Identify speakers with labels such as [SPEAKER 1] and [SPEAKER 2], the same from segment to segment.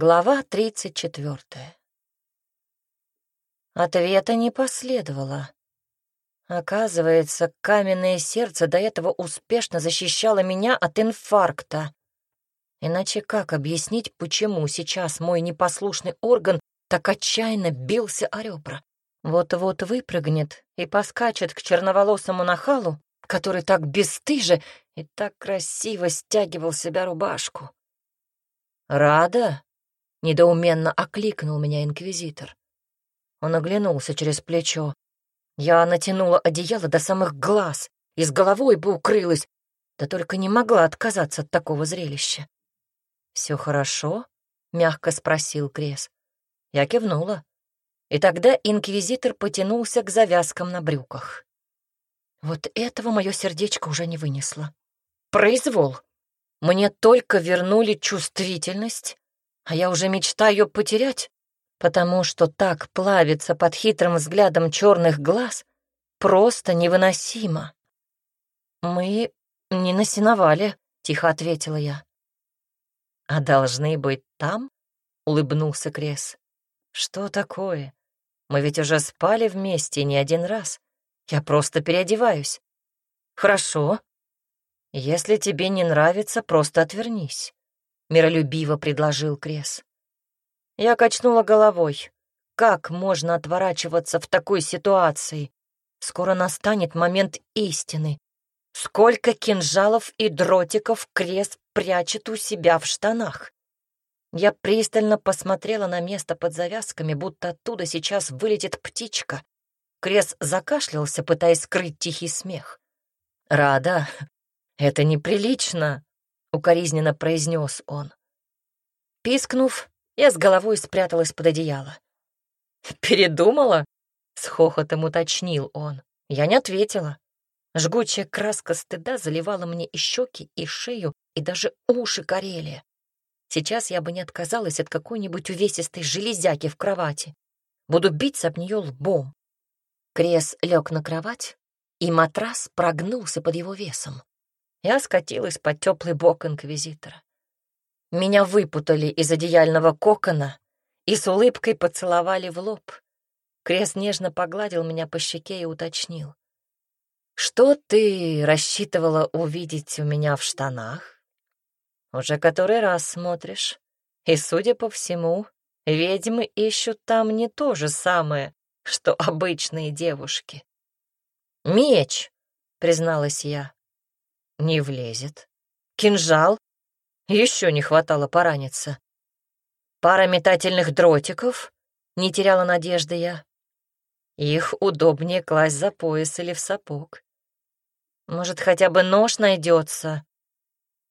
[SPEAKER 1] Глава тридцать четвертая. Ответа не последовало. Оказывается, каменное сердце до этого успешно защищало меня от инфаркта. Иначе как объяснить, почему сейчас мой непослушный орган так отчаянно бился о ребра? Вот-вот выпрыгнет и поскачет к черноволосому нахалу, который так бесстыже и так красиво стягивал себя рубашку. «Рада?» — недоуменно окликнул меня инквизитор. Он оглянулся через плечо. Я натянула одеяло до самых глаз и с головой бы укрылась, да только не могла отказаться от такого зрелища. «Все хорошо?» — мягко спросил Крес. Я кивнула. И тогда инквизитор потянулся к завязкам на брюках. Вот этого мое сердечко уже не вынесло. Произвол. Мне только вернули чувствительность, а я уже мечтаю потерять, потому что так плавится под хитрым взглядом черных глаз просто невыносимо. «Мы не насиновали», — тихо ответила я. «А должны быть там?» — улыбнулся Крес. «Что такое? Мы ведь уже спали вместе не один раз. Я просто переодеваюсь». «Хорошо. Если тебе не нравится, просто отвернись», — миролюбиво предложил Крес. Я качнула головой. Как можно отворачиваться в такой ситуации? Скоро настанет момент истины. Сколько кинжалов и дротиков Крес прячет у себя в штанах? Я пристально посмотрела на место под завязками, будто оттуда сейчас вылетит птичка. Крес закашлялся, пытаясь скрыть тихий смех. «Рада, это неприлично», — укоризненно произнес он. Пискнув, я с головой спряталась под одеяло. «Передумала?» — с хохотом уточнил он. Я не ответила. Жгучая краска стыда заливала мне и щеки, и шею, и даже уши горели. Сейчас я бы не отказалась от какой-нибудь увесистой железяки в кровати. Буду биться об нее лбом. Крес лег на кровать, и матрас прогнулся под его весом. Я скатилась под теплый бок инквизитора. Меня выпутали из одеяльного кокона и с улыбкой поцеловали в лоб. Крес нежно погладил меня по щеке и уточнил. «Что ты рассчитывала увидеть у меня в штанах? Уже который раз смотришь. И, судя по всему, ведьмы ищут там не то же самое, что обычные девушки. «Меч!» — призналась я. «Не влезет. Кинжал? Еще не хватало пораниться. Пара метательных дротиков?» — не теряла надежды я. Их удобнее класть за пояс или в сапог. Может, хотя бы нож найдется?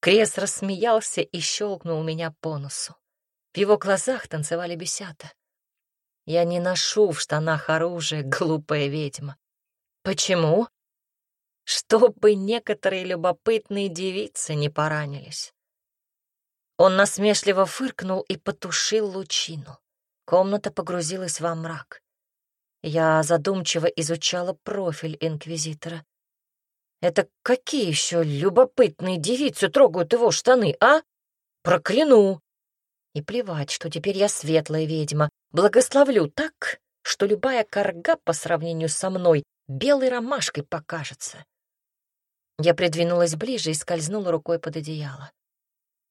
[SPEAKER 1] Крес рассмеялся и щелкнул меня по носу. В его глазах танцевали бесята. Я не ношу в штанах оружие, глупая ведьма. Почему? Чтобы некоторые любопытные девицы не поранились. Он насмешливо фыркнул и потушил лучину. Комната погрузилась во мрак. Я задумчиво изучала профиль инквизитора. Это какие еще любопытные девицы трогают его штаны, а? Прокляну! И плевать, что теперь я светлая ведьма. Благословлю так, что любая корга по сравнению со мной белой ромашкой покажется. Я придвинулась ближе и скользнула рукой под одеяло.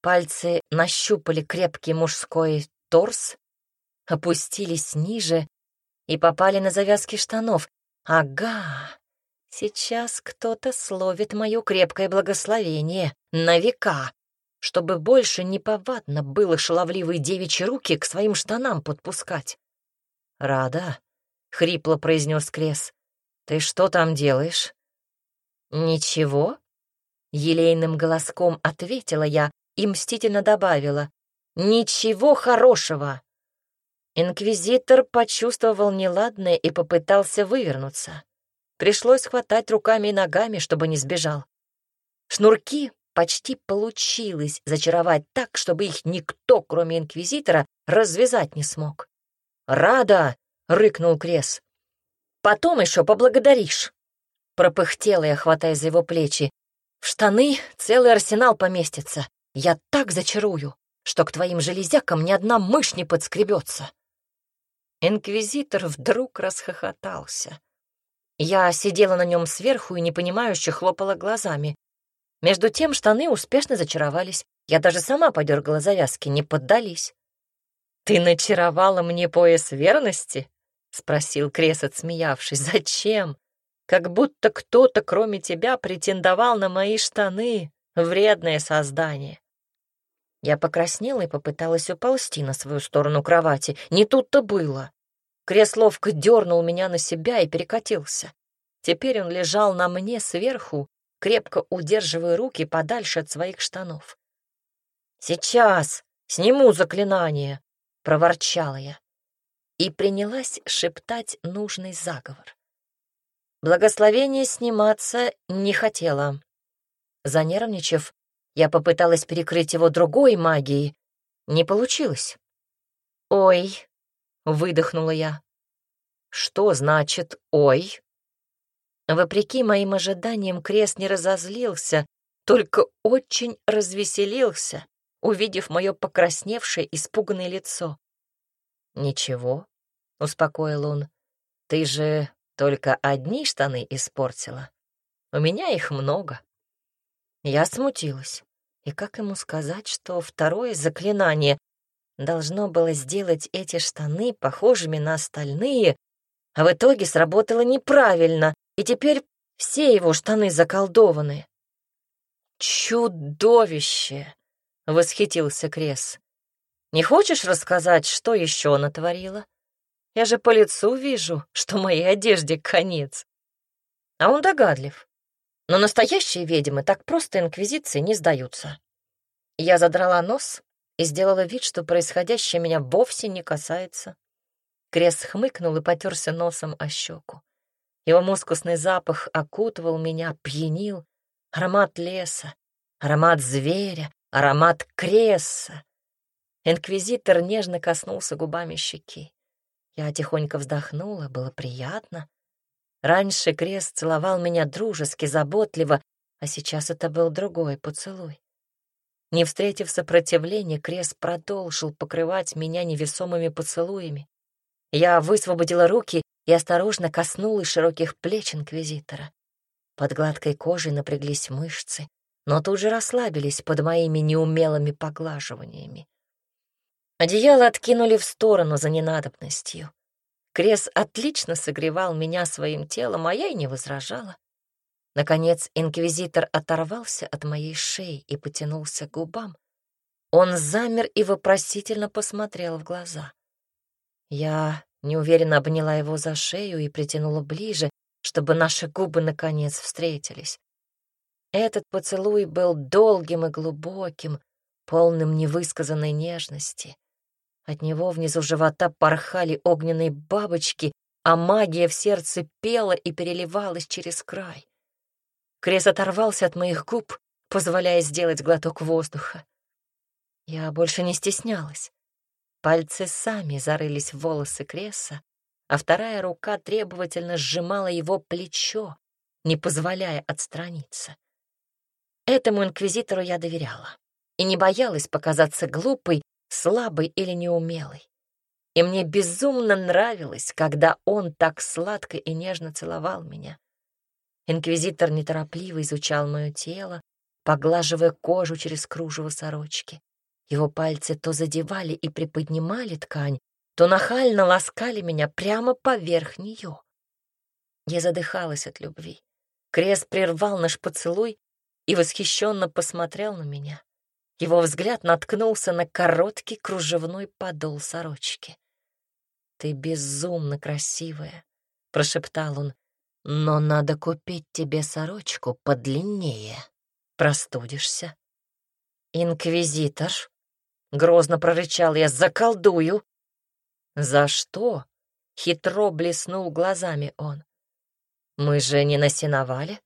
[SPEAKER 1] Пальцы нащупали крепкий мужской торс, опустились ниже и попали на завязки штанов. Ага, сейчас кто-то словит мое крепкое благословение на века чтобы больше неповадно было шаловливые девичьи руки к своим штанам подпускать. «Рада», — хрипло произнес Крес, — «ты что там делаешь?» «Ничего», — елейным голоском ответила я и мстительно добавила, «Ничего хорошего». Инквизитор почувствовал неладное и попытался вывернуться. Пришлось хватать руками и ногами, чтобы не сбежал. Шнурки почти получилось зачаровать так, чтобы их никто, кроме инквизитора, развязать не смог. «Рада!» — рыкнул Крес. «Потом еще поблагодаришь!» Пропыхтела я, хватая за его плечи. «В штаны целый арсенал поместится. Я так зачарую, что к твоим железякам ни одна мышь не подскребется. Инквизитор вдруг расхохотался. Я сидела на нем сверху и непонимающе хлопала глазами. Между тем штаны успешно зачаровались. Я даже сама подергала завязки, не поддались. «Ты начаровала мне пояс верности?» — спросил Крес, отсмеявшись. «Зачем? Как будто кто-то, кроме тебя, претендовал на мои штаны, вредное создание». Я покраснела и попыталась уползти на свою сторону кровати. Не тут-то было. Крес ловко дернул меня на себя и перекатился. Теперь он лежал на мне сверху, крепко удерживая руки подальше от своих штанов. «Сейчас сниму заклинание», — проворчала я. И принялась шептать нужный заговор. Благословение сниматься не хотела. Занервничав, я попыталась перекрыть его другой магией. Не получилось. «Ой», — выдохнула я. «Что значит «ой»?» Вопреки моим ожиданиям, крест не разозлился, только очень развеселился, увидев мое покрасневшее, испуганное лицо. «Ничего», — успокоил он, — «ты же только одни штаны испортила. У меня их много». Я смутилась. И как ему сказать, что второе заклинание должно было сделать эти штаны похожими на остальные, а в итоге сработало неправильно, и теперь все его штаны заколдованы. «Чудовище!» — восхитился Крес. «Не хочешь рассказать, что еще натворила? Я же по лицу вижу, что моей одежде конец». А он догадлив. Но настоящие ведьмы так просто инквизиции не сдаются. Я задрала нос и сделала вид, что происходящее меня вовсе не касается. Крес хмыкнул и потерся носом о щеку. Его мускусный запах окутывал меня, пьянил. Аромат леса, аромат зверя, аромат креса. Инквизитор нежно коснулся губами щеки. Я тихонько вздохнула, было приятно. Раньше крест целовал меня дружески, заботливо, а сейчас это был другой поцелуй. Не встретив сопротивления, крест продолжил покрывать меня невесомыми поцелуями. Я высвободила руки и осторожно коснулась широких плеч инквизитора. Под гладкой кожей напряглись мышцы, но тут же расслабились под моими неумелыми поглаживаниями. Одеяло откинули в сторону за ненадобностью. Крес отлично согревал меня своим телом, а я и не возражала. Наконец инквизитор оторвался от моей шеи и потянулся к губам. Он замер и вопросительно посмотрел в глаза. Я неуверенно обняла его за шею и притянула ближе, чтобы наши губы наконец встретились. Этот поцелуй был долгим и глубоким, полным невысказанной нежности. От него внизу живота порхали огненные бабочки, а магия в сердце пела и переливалась через край. Крес оторвался от моих губ, позволяя сделать глоток воздуха. Я больше не стеснялась. Пальцы сами зарылись в волосы Креса, а вторая рука требовательно сжимала его плечо, не позволяя отстраниться. Этому инквизитору я доверяла и не боялась показаться глупой слабый или неумелый. И мне безумно нравилось, когда он так сладко и нежно целовал меня. Инквизитор неторопливо изучал мое тело, поглаживая кожу через кружево сорочки. Его пальцы то задевали и приподнимали ткань, то нахально ласкали меня прямо поверх нее. Я задыхалась от любви. Крест прервал наш поцелуй и восхищенно посмотрел на меня. Его взгляд наткнулся на короткий кружевной подол сорочки. «Ты безумно красивая», — прошептал он, «но надо купить тебе сорочку подлиннее. Простудишься». «Инквизитор», — грозно прорычал я, — «заколдую». «За что?» — хитро блеснул глазами он. «Мы же не насиновали.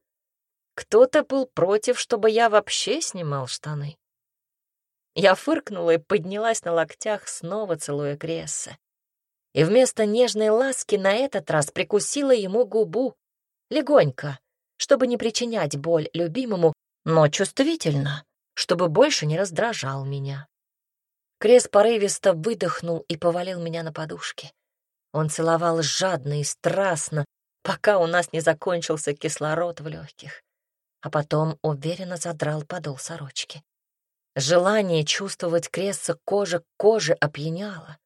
[SPEAKER 1] Кто-то был против, чтобы я вообще снимал штаны». Я фыркнула и поднялась на локтях, снова целуя Кресса. И вместо нежной ласки на этот раз прикусила ему губу. Легонько, чтобы не причинять боль любимому, но чувствительно, чтобы больше не раздражал меня. Крес порывисто выдохнул и повалил меня на подушки. Он целовал жадно и страстно, пока у нас не закончился кислород в легких, а потом уверенно задрал подол сорочки. Желание чувствовать Кресса кожа к коже опьяняло.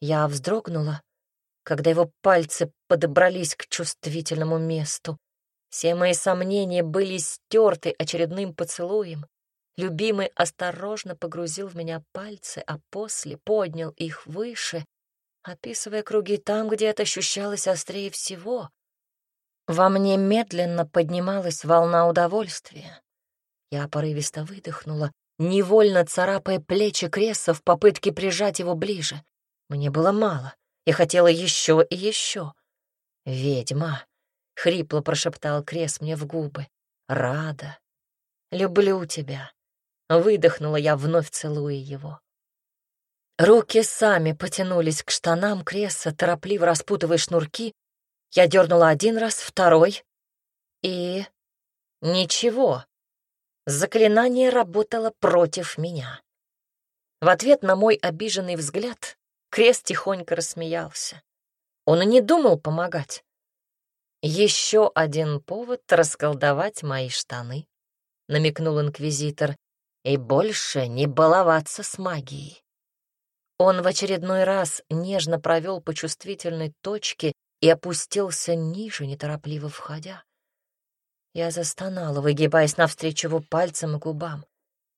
[SPEAKER 1] Я вздрогнула, когда его пальцы подобрались к чувствительному месту. Все мои сомнения были стерты очередным поцелуем. Любимый осторожно погрузил в меня пальцы, а после поднял их выше, описывая круги там, где это ощущалось острее всего. Во мне медленно поднималась волна удовольствия. Я порывисто выдохнула, невольно царапая плечи Кресса в попытке прижать его ближе. Мне было мало, я хотела еще и еще. «Ведьма!» — хрипло прошептал Крес мне в губы. «Рада! Люблю тебя!» Выдохнула я, вновь целуя его. Руки сами потянулись к штанам Кресса, торопливо распутывая шнурки. Я дернула один раз, второй. И... ничего. Заклинание работало против меня. В ответ на мой обиженный взгляд Крест тихонько рассмеялся. Он и не думал помогать. «Еще один повод расколдовать мои штаны», — намекнул инквизитор, «и больше не баловаться с магией». Он в очередной раз нежно провел по чувствительной точке и опустился ниже, неторопливо входя. Я застонала, выгибаясь навстречу его пальцем и губам.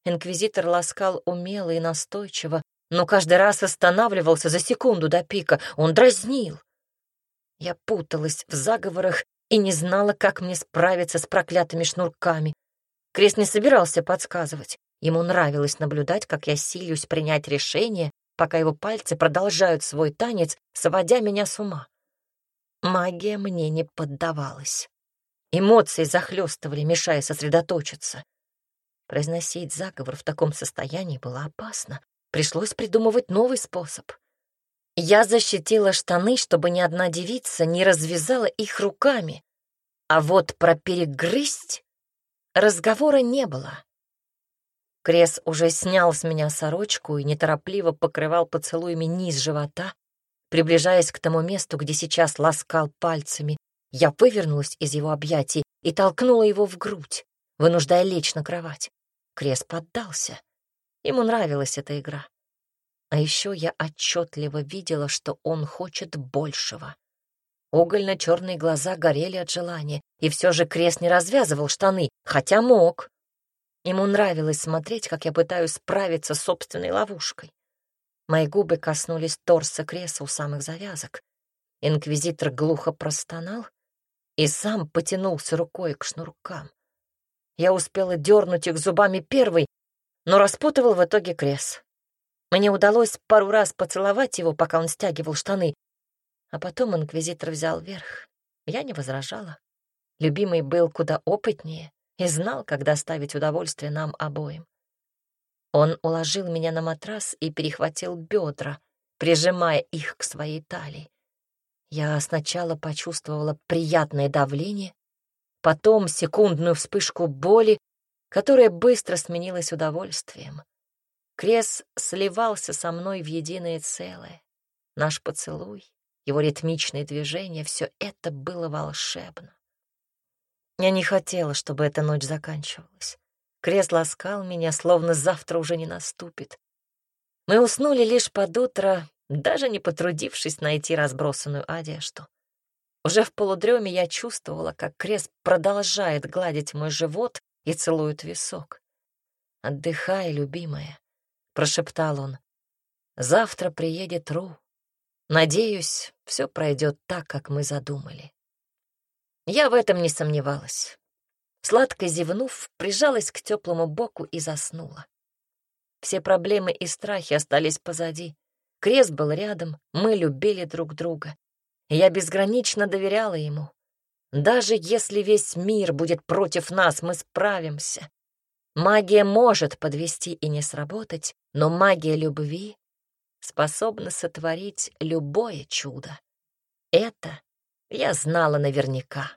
[SPEAKER 1] Инквизитор ласкал умело и настойчиво, но каждый раз останавливался за секунду до пика. Он дразнил. Я путалась в заговорах и не знала, как мне справиться с проклятыми шнурками. Крест не собирался подсказывать. Ему нравилось наблюдать, как я силюсь принять решение пока его пальцы продолжают свой танец, сводя меня с ума. Магия мне не поддавалась. Эмоции захлестывали, мешая сосредоточиться. Произносить заговор в таком состоянии было опасно. Пришлось придумывать новый способ. Я защитила штаны, чтобы ни одна девица не развязала их руками. А вот про перегрызть разговора не было. Крес уже снял с меня сорочку и неторопливо покрывал поцелуями низ живота, приближаясь к тому месту, где сейчас ласкал пальцами. Я вывернулась из его объятий и толкнула его в грудь, вынуждая лечь на кровать. Крес поддался. Ему нравилась эта игра. А еще я отчетливо видела, что он хочет большего. Угольно-черные глаза горели от желания, и все же Крес не развязывал штаны, хотя мог. Ему нравилось смотреть, как я пытаюсь справиться с собственной ловушкой. Мои губы коснулись торса креса у самых завязок. Инквизитор глухо простонал и сам потянулся рукой к шнуркам. Я успела дернуть их зубами первой, но распутывал в итоге крес. Мне удалось пару раз поцеловать его, пока он стягивал штаны, а потом инквизитор взял верх. Я не возражала. Любимый был куда опытнее и знал, как доставить удовольствие нам обоим. Он уложил меня на матрас и перехватил бедра, прижимая их к своей талии. Я сначала почувствовала приятное давление, потом секундную вспышку боли, которая быстро сменилась удовольствием. Крес сливался со мной в единое целое. Наш поцелуй, его ритмичные движения — все это было волшебно. Я не хотела, чтобы эта ночь заканчивалась. Крест ласкал меня, словно завтра уже не наступит. Мы уснули лишь под утро, даже не потрудившись найти разбросанную одежду. Уже в полудреме я чувствовала, как крест продолжает гладить мой живот и целует висок. «Отдыхай, любимая», — прошептал он. «Завтра приедет Ру. Надеюсь, все пройдет так, как мы задумали». Я в этом не сомневалась. Сладко зевнув, прижалась к теплому боку и заснула. Все проблемы и страхи остались позади. Крест был рядом, мы любили друг друга. я безгранично доверяла ему. Даже если весь мир будет против нас, мы справимся. Магия может подвести и не сработать, но магия любви способна сотворить любое чудо. Это я знала наверняка.